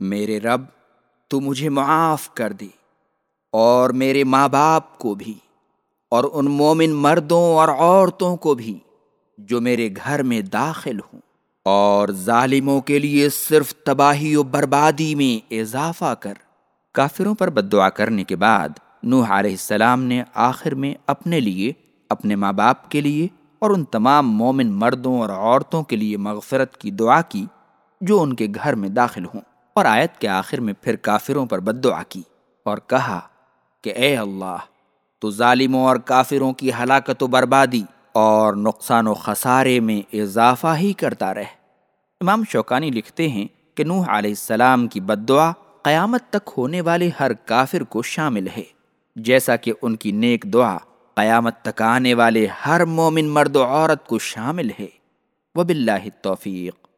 میرے رب، تو مجھے معاف کر دے، اور میرے ماں باپ کو بھی، اور ان مومن مردوں اور عورتوں کو بھی، جو میرے گھر میں داخل ہوں، اور ظالموں کے لیے صرف تباہی و بربادی میں اضافہ کر، کافروں پر بد دعا کرنے کے بعد نوح علیہ السلام نے آخر میں اپنے لیے، اپنے ماں باپ کے لیے، اور ان تمام مومن مردوں اور عورتوں کے لیے مغفرت کی دعا کی، جو ان کے گھر میں داخل ہوں۔ اور آیت کے آخر میں پھر کافروں پر بد دعا کی اور کہا کہ اے اللہ، تو ظالموں اور کافروں کی ہلاکت و بربادی اور نقصان و خسارے میں اضافہ ہی کرتا رہ امام شوکانی لکھتے ہیں کہ نوح علیہ السلام کی بد دعا قیامت تک ہونے والے ہر کافر کو شامل ہے، جیسا کہ ان کی نیک دعا قیامت تک آنے والے ہر مومن مرد و عورت کو شامل ہے۔ وباللہ التوفیق۔